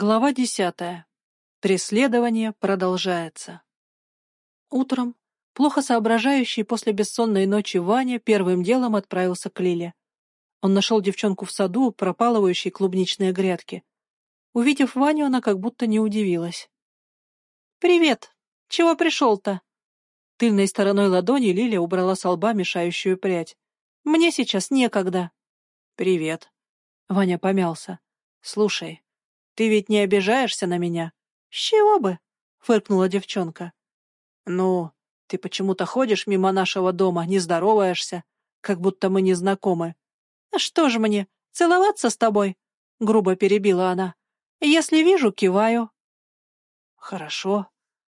Глава десятая. Преследование продолжается. Утром, плохо соображающий после бессонной ночи Ваня первым делом отправился к Лиле. Он нашел девчонку в саду, пропалывающей клубничные грядки. Увидев Ваню, она как будто не удивилась. «Привет! Чего пришел-то?» Тыльной стороной ладони Лиля убрала с лба мешающую прядь. «Мне сейчас некогда». «Привет». Ваня помялся. «Слушай, ты ведь не обижаешься на меня? С чего бы? Фыркнула девчонка. Ну, ты почему-то ходишь мимо нашего дома, не здороваешься, как будто мы не знакомы. А что же мне, целоваться с тобой? Грубо перебила она. Если вижу, киваю. Хорошо.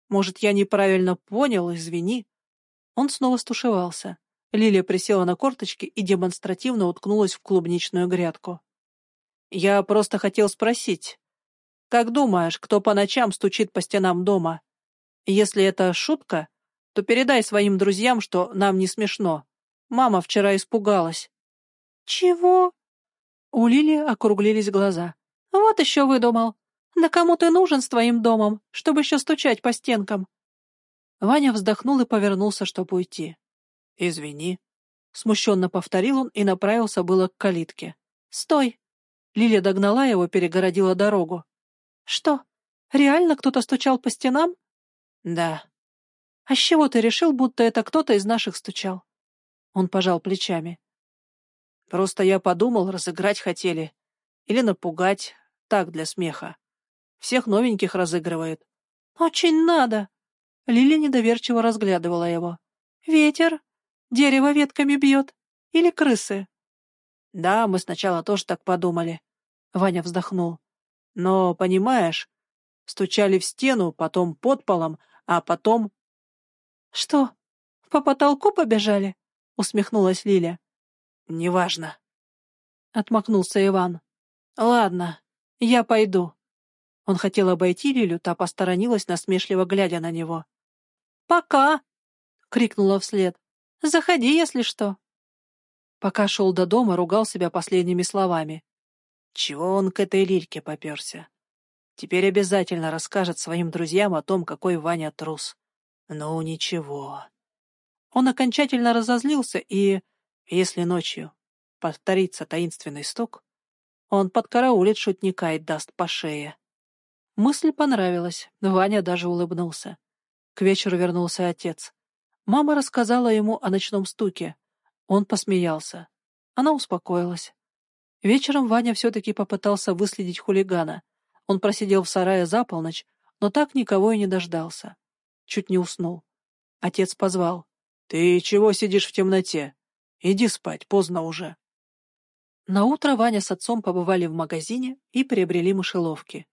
Может, я неправильно понял, извини. Он снова стушевался. Лилия присела на корточки и демонстративно уткнулась в клубничную грядку. Я просто хотел спросить, как думаешь, кто по ночам стучит по стенам дома? Если это шутка, то передай своим друзьям, что нам не смешно. Мама вчера испугалась. Чего? У Лили округлились глаза. Вот еще выдумал. Да кому ты нужен с твоим домом, чтобы еще стучать по стенкам? Ваня вздохнул и повернулся, чтобы уйти. «Извини», — смущенно повторил он и направился было к калитке. «Стой!» Лилия догнала его, перегородила дорогу. Что, реально кто-то стучал по стенам? Да. А с чего ты решил, будто это кто-то из наших стучал? Он пожал плечами. Просто я подумал, разыграть хотели. Или напугать, так, для смеха. Всех новеньких разыгрывает. Очень надо. Лили недоверчиво разглядывала его. Ветер? Дерево ветками бьет? Или крысы? Да, мы сначала тоже так подумали. Ваня вздохнул. Но, понимаешь, стучали в стену, потом под полом, а потом... — Что, по потолку побежали? — усмехнулась Лиля. — Неважно. — отмахнулся Иван. — Ладно, я пойду. Он хотел обойти Лилю, та посторонилась, насмешливо глядя на него. — Пока! — крикнула вслед. — Заходи, если что. Пока шел до дома, ругал себя последними словами. Чего он к этой лирьке поперся? Теперь обязательно расскажет своим друзьям о том, какой Ваня трус. Ну, ничего. Он окончательно разозлился, и, если ночью повторится таинственный стук, он подкараулит шутника и даст по шее. Мысль понравилась, Ваня даже улыбнулся. К вечеру вернулся отец. Мама рассказала ему о ночном стуке. Он посмеялся. Она успокоилась. Вечером Ваня все-таки попытался выследить хулигана. Он просидел в сарае за полночь, но так никого и не дождался. Чуть не уснул. Отец позвал. — Ты чего сидишь в темноте? Иди спать, поздно уже. Наутро Ваня с отцом побывали в магазине и приобрели мышеловки.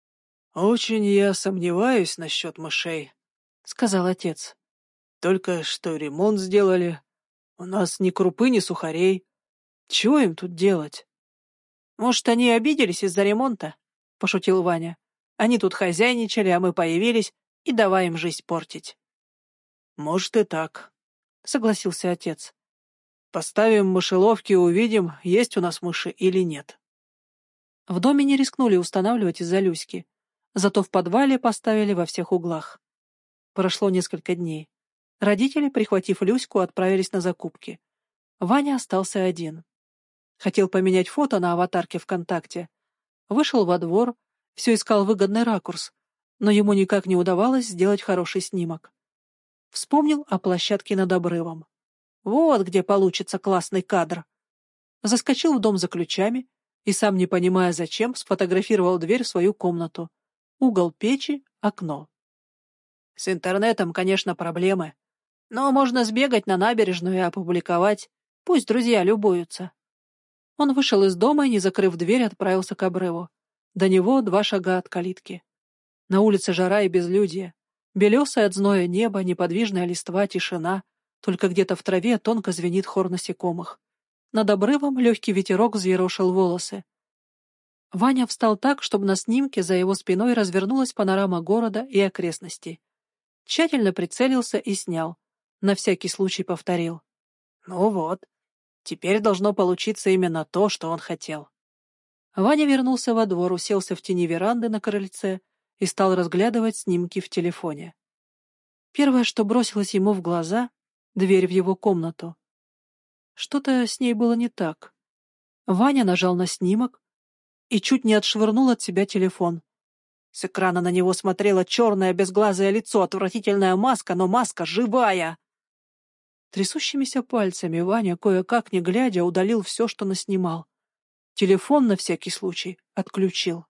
— Очень я сомневаюсь насчет мышей, — сказал отец. — Только что ремонт сделали. У нас ни крупы, ни сухарей. Чего им тут делать? «Может, они обиделись из-за ремонта?» — пошутил Ваня. «Они тут хозяйничали, а мы появились, и давай им жизнь портить». «Может, и так», — согласился отец. «Поставим мышеловки и увидим, есть у нас мыши или нет». В доме не рискнули устанавливать из-за Люськи, зато в подвале поставили во всех углах. Прошло несколько дней. Родители, прихватив Люську, отправились на закупки. Ваня остался один. Хотел поменять фото на аватарке ВКонтакте. Вышел во двор, все искал выгодный ракурс, но ему никак не удавалось сделать хороший снимок. Вспомнил о площадке над обрывом. Вот где получится классный кадр. Заскочил в дом за ключами и, сам не понимая зачем, сфотографировал дверь в свою комнату. Угол печи, окно. С интернетом, конечно, проблемы. Но можно сбегать на набережную и опубликовать. Пусть друзья любуются. Он вышел из дома и, не закрыв дверь, отправился к обрыву. До него два шага от калитки. На улице жара и безлюдье. Белесое от зноя небо, неподвижная листва, тишина. Только где-то в траве тонко звенит хор насекомых. Над обрывом легкий ветерок взъерошил волосы. Ваня встал так, чтобы на снимке за его спиной развернулась панорама города и окрестностей. Тщательно прицелился и снял. На всякий случай повторил. «Ну вот, Теперь должно получиться именно то, что он хотел. Ваня вернулся во двор, уселся в тени веранды на крыльце и стал разглядывать снимки в телефоне. Первое, что бросилось ему в глаза — дверь в его комнату. Что-то с ней было не так. Ваня нажал на снимок и чуть не отшвырнул от себя телефон. С экрана на него смотрело черное безглазое лицо, отвратительная маска, но маска живая. Трясущимися пальцами Ваня, кое-как не глядя, удалил все, что наснимал. Телефон на всякий случай отключил.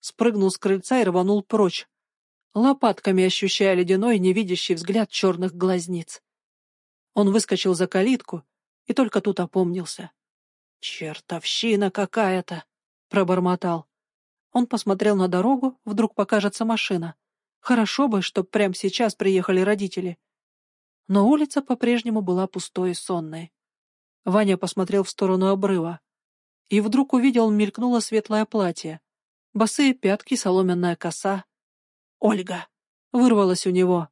Спрыгнул с крыльца и рванул прочь, лопатками ощущая ледяной, невидящий взгляд черных глазниц. Он выскочил за калитку и только тут опомнился. «Чертовщина какая-то!» — пробормотал. Он посмотрел на дорогу, вдруг покажется машина. Хорошо бы, чтоб прямо сейчас приехали родители. Но улица по-прежнему была пустой и сонной. Ваня посмотрел в сторону обрыва. И вдруг увидел, мелькнуло светлое платье. Босые пятки, соломенная коса. «Ольга!» — вырвалась у него.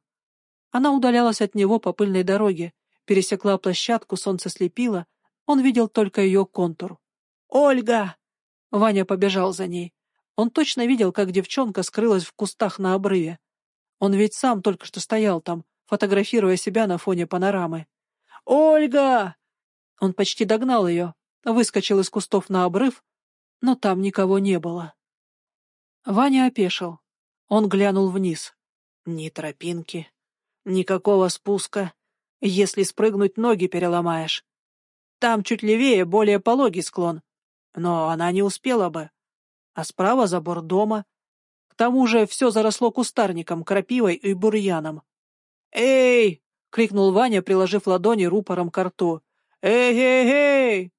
Она удалялась от него по пыльной дороге, пересекла площадку, солнце слепило, он видел только ее контур. «Ольга!» Ваня побежал за ней. Он точно видел, как девчонка скрылась в кустах на обрыве. Он ведь сам только что стоял там, фотографируя себя на фоне панорамы. «Ольга!» Он почти догнал ее, выскочил из кустов на обрыв, но там никого не было. Ваня опешил. Он глянул вниз. Ни тропинки, никакого спуска. Если спрыгнуть, ноги переломаешь. Там чуть левее более пологий склон. Но она не успела бы а справа забор дома. К тому же все заросло кустарником, крапивой и бурьяном. «Эй!» — крикнул Ваня, приложив ладони рупором к рту. «Эй-эй-эй!»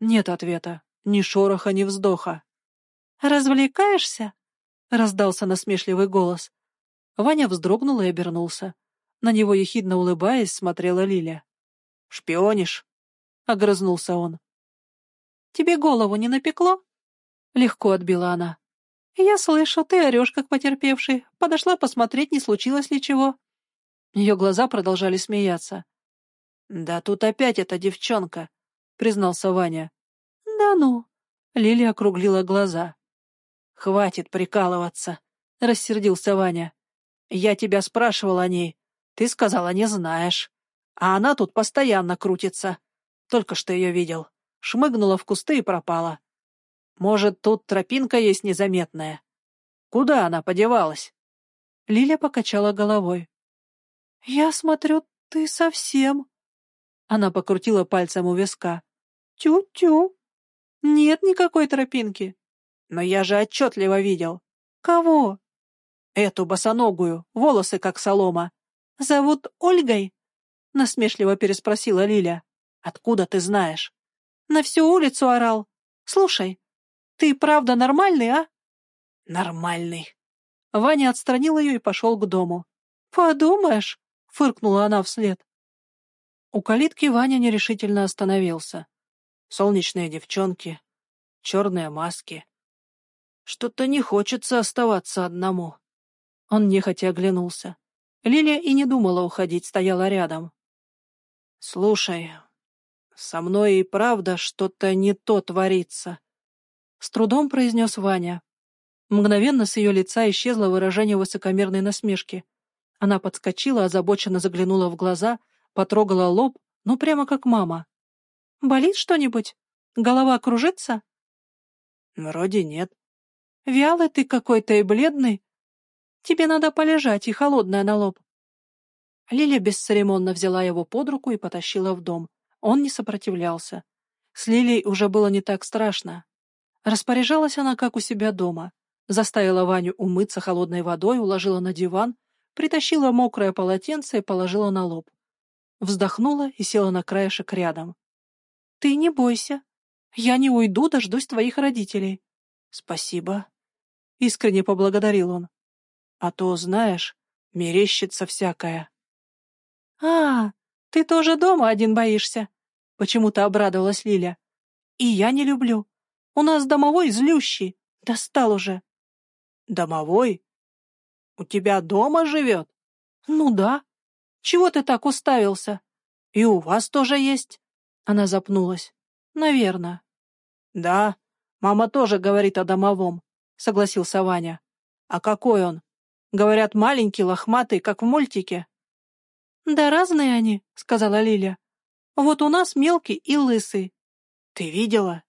Нет ответа, ни шороха, ни вздоха. «Развлекаешься?» — раздался насмешливый голос. Ваня вздрогнул и обернулся. На него, ехидно улыбаясь, смотрела Лиля. «Шпионишь?» — огрызнулся он. «Тебе голову не напекло?» — легко отбила она. «Я слышу, ты орешь, как потерпевший. Подошла посмотреть, не случилось ли чего». Ее глаза продолжали смеяться. «Да тут опять эта девчонка», — признался Ваня. «Да ну». Лилия округлила глаза. «Хватит прикалываться», — рассердился Ваня. «Я тебя спрашивал о ней. Ты сказала, не знаешь. А она тут постоянно крутится. Только что ее видел. Шмыгнула в кусты и пропала. Может, тут тропинка есть незаметная? Куда она подевалась?» Лиля покачала головой. «Я смотрю, ты совсем...» Она покрутила пальцем у виска. «Тю-тю! Нет никакой тропинки!» «Но я же отчетливо видел!» «Кого?» «Эту босоногую, волосы как солома!» «Зовут Ольгой?» — насмешливо переспросила Лиля. «Откуда ты знаешь?» «На всю улицу орал. Слушай, ты правда нормальный, а? Нормальный. Ваня отстранил ее и пошел к дому. Подумаешь, фыркнула она вслед. У калитки Ваня нерешительно остановился. Солнечные девчонки, черные маски. Что-то не хочется оставаться одному. Он нехотя оглянулся. Лилия и не думала уходить, стояла рядом. «Слушай, со мной и правда что-то не то творится», с трудом произнес Ваня. Мгновенно с ее лица исчезло выражение высокомерной насмешки. Она подскочила, озабоченно заглянула в глаза, потрогала лоб, ну прямо как мама. «Болит что-нибудь? Голова кружится?» «Вроде нет». «Вялый ты какой-то и бледный. Тебе надо полежать и холодная на лоб». Лиля бесцеремонно взяла его под руку и потащила в дом. Он не сопротивлялся. С Лилей уже было не так страшно. Распоряжалась она, как у себя дома. Заставила Ваню умыться холодной водой, уложила на диван, притащила мокрое полотенце и положила на лоб. Вздохнула и села на краешек рядом. — Ты не бойся. Я не уйду, дождусь твоих родителей. — Спасибо. — искренне поблагодарил он. — А то, знаешь, мерещится всякое. — А, ты тоже дома один боишься? — почему-то обрадовалась Лиля. — И я не люблю. У нас домовой злющий. Достал уже. Домовой? У тебя дома живет? Ну да. Чего ты так уставился? И у вас тоже есть? Она запнулась. Наверное. Да, Мама тоже говорит о домовом, согласился Ваня. А какой он? Говорят, маленький, лохматый, как в мультике. Да разные они, сказала Лиля. Вот у нас мелкий и лысый. Ты видела?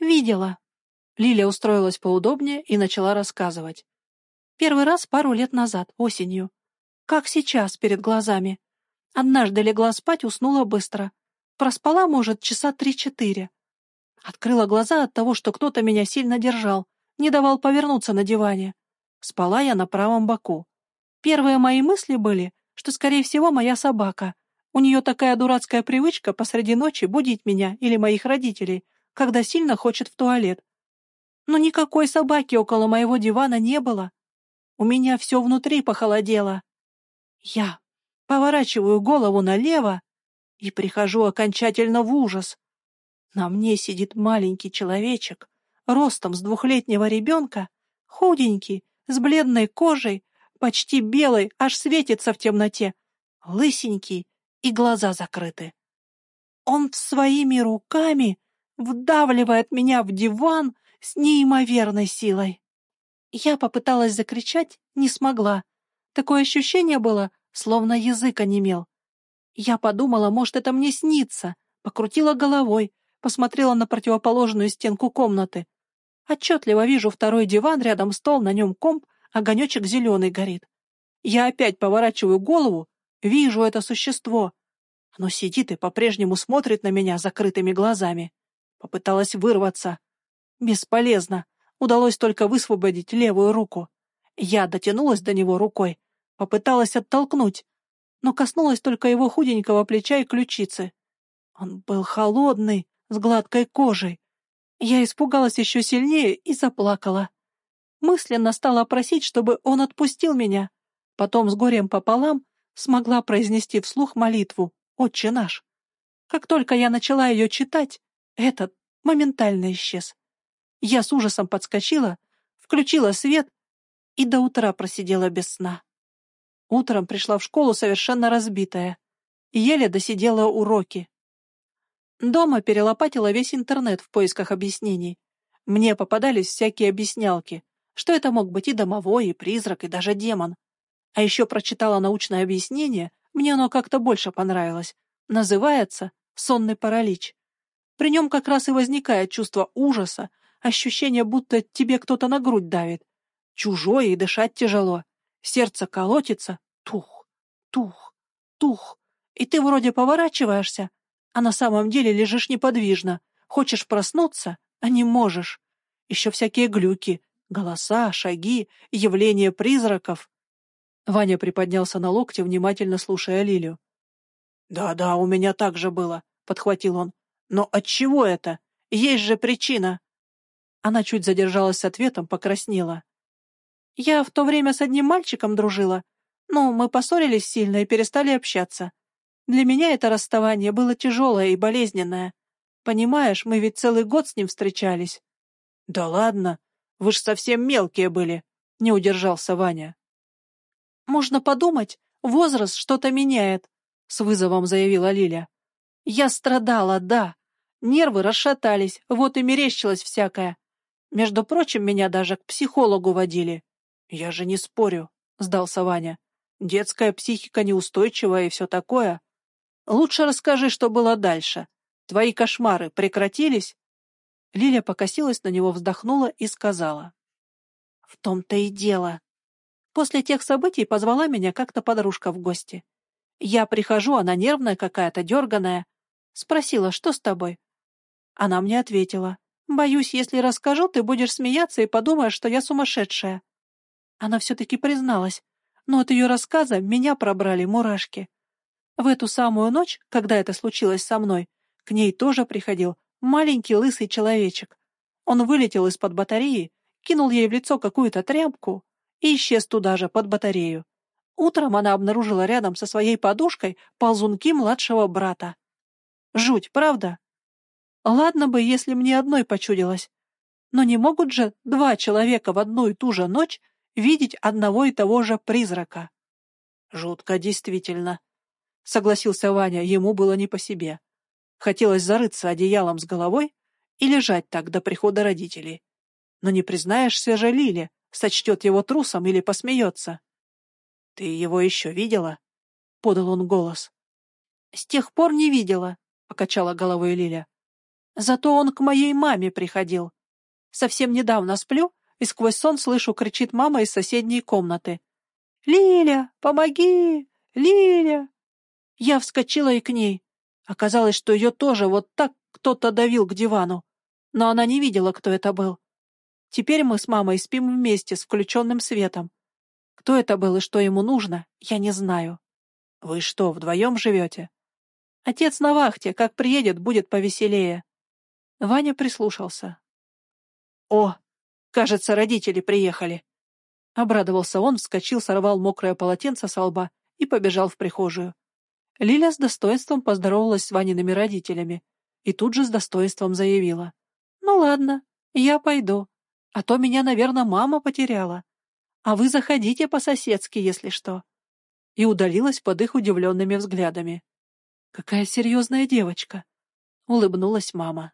Видела. Лиля устроилась поудобнее и начала рассказывать. Первый раз пару лет назад, осенью. Как сейчас, перед глазами. Однажды легла спать, уснула быстро. Проспала, может, часа три-четыре. Открыла глаза от того, что кто-то меня сильно держал, не давал повернуться на диване. Спала я на правом боку. Первые мои мысли были, что, скорее всего, моя собака. У нее такая дурацкая привычка посреди ночи будить меня или моих родителей, когда сильно хочет в туалет. Но никакой собаки около моего дивана не было. У меня все внутри похолодело. Я поворачиваю голову налево и прихожу окончательно в ужас. На мне сидит маленький человечек, ростом с двухлетнего ребенка, худенький, с бледной кожей, почти белый, аж светится в темноте, лысенький и глаза закрыты. Он своими руками вдавливает меня в диван с неимоверной силой. Я попыталась закричать, не смогла. Такое ощущение было, словно язык онемел. Я подумала, может, это мне снится, покрутила головой, посмотрела на противоположную стенку комнаты. Отчетливо вижу второй диван, рядом стол, на нем комп, огонечек зеленый горит. Я опять поворачиваю голову, вижу это существо. Оно сидит и по-прежнему смотрит на меня закрытыми глазами. Попыталась вырваться. Бесполезно. Удалось только высвободить левую руку. Я дотянулась до него рукой, попыталась оттолкнуть, но коснулась только его худенького плеча и ключицы. Он был холодный, с гладкой кожей. Я испугалась еще сильнее и заплакала. Мысленно стала просить, чтобы он отпустил меня. Потом с горем пополам смогла произнести вслух молитву «Отче наш». Как только я начала ее читать, этот моментально исчез. Я с ужасом подскочила, включила свет и до утра просидела без сна. Утром пришла в школу совершенно разбитая. Еле досидела уроки. Дома перелопатила весь интернет в поисках объяснений. Мне попадались всякие объяснялки, что это мог быть и домовой, и призрак, и даже демон. А еще прочитала научное объяснение, мне оно как-то больше понравилось. Называется «сонный паралич». При нем как раз и возникает чувство ужаса, ощущение, будто тебе кто-то на грудь давит. Чужое и дышать тяжело. Сердце колотится. Тух, тух, тух. И ты вроде поворачиваешься, а на самом деле лежишь неподвижно. Хочешь проснуться, а не можешь. Еще всякие глюки, голоса, шаги, явления призраков. Ваня приподнялся на локте, внимательно слушая Лилию. «Да-да, у меня так же было», — подхватил он. «Но от чего это? Есть же причина». Она чуть задержалась с ответом, покраснела. «Я в то время с одним мальчиком дружила. Ну, мы поссорились сильно и перестали общаться. Для меня это расставание было тяжелое и болезненное. Понимаешь, мы ведь целый год с ним встречались». «Да ладно, вы ж совсем мелкие были», — не удержался Ваня. «Можно подумать, возраст что-то меняет», — с вызовом заявила Лиля. «Я страдала, да. Нервы расшатались, вот и мерещилось всякое. Между прочим, меня даже к психологу водили». «Я же не спорю», — сдался Ваня. «Детская психика неустойчивая и все такое. Лучше расскажи, что было дальше. Твои кошмары прекратились?» Лиля покосилась на него, вздохнула и сказала. «В том-то и дело. После тех событий позвала меня как-то подружка в гости. Я прихожу, она нервная какая-то, дерганая. Спросила, что с тобой? Она мне ответила. Боюсь, если расскажу, ты будешь смеяться и подумаешь, что я сумасшедшая. Она все-таки призналась, но от ее рассказа меня пробрали мурашки. В эту самую ночь, когда это случилось со мной, к ней тоже приходил маленький лысый человечек. Он вылетел из-под батареи, кинул ей в лицо какую-то тряпку и исчез туда же, под батарею. Утром она обнаружила рядом со своей подушкой ползунки младшего брата. Жуть, правда? Ладно бы, если мне одной почудилось. Но не могут же два человека в одну и ту же ночь видеть одного и того же призрака. Жутко, действительно. — согласился Ваня, ему было не по себе. Хотелось зарыться одеялом с головой и лежать так до прихода родителей. Но не признаешься же Лиле, сочтет его трусом или посмеется. — Ты его еще видела? — подал он голос. — С тех пор не видела, — покачала головой Лиля. — Зато он к моей маме приходил. Совсем недавно сплю, и сквозь сон слышу, кричит мама из соседней комнаты. «Лиля, помоги! Лиля!» Я вскочила и к ней. Оказалось, что ее тоже вот так кто-то давил к дивану. Но она не видела, кто это был. Теперь мы с мамой спим вместе с включенным светом. Кто это был и что ему нужно, я не знаю. Вы что, вдвоем живете? Отец на вахте, как приедет, будет повеселее. Ваня прислушался. О, кажется, родители приехали. Обрадовался он, вскочил, сорвал мокрое полотенце со лба и побежал в прихожую. Лиля с достоинством поздоровалась с Ваниными родителями и тут же с достоинством заявила. «Ну ладно, я пойду, а то меня, наверное, мама потеряла. А вы заходите по-соседски, если что». И удалилась под их удивленными взглядами. «Какая серьезная девочка!» — улыбнулась мама.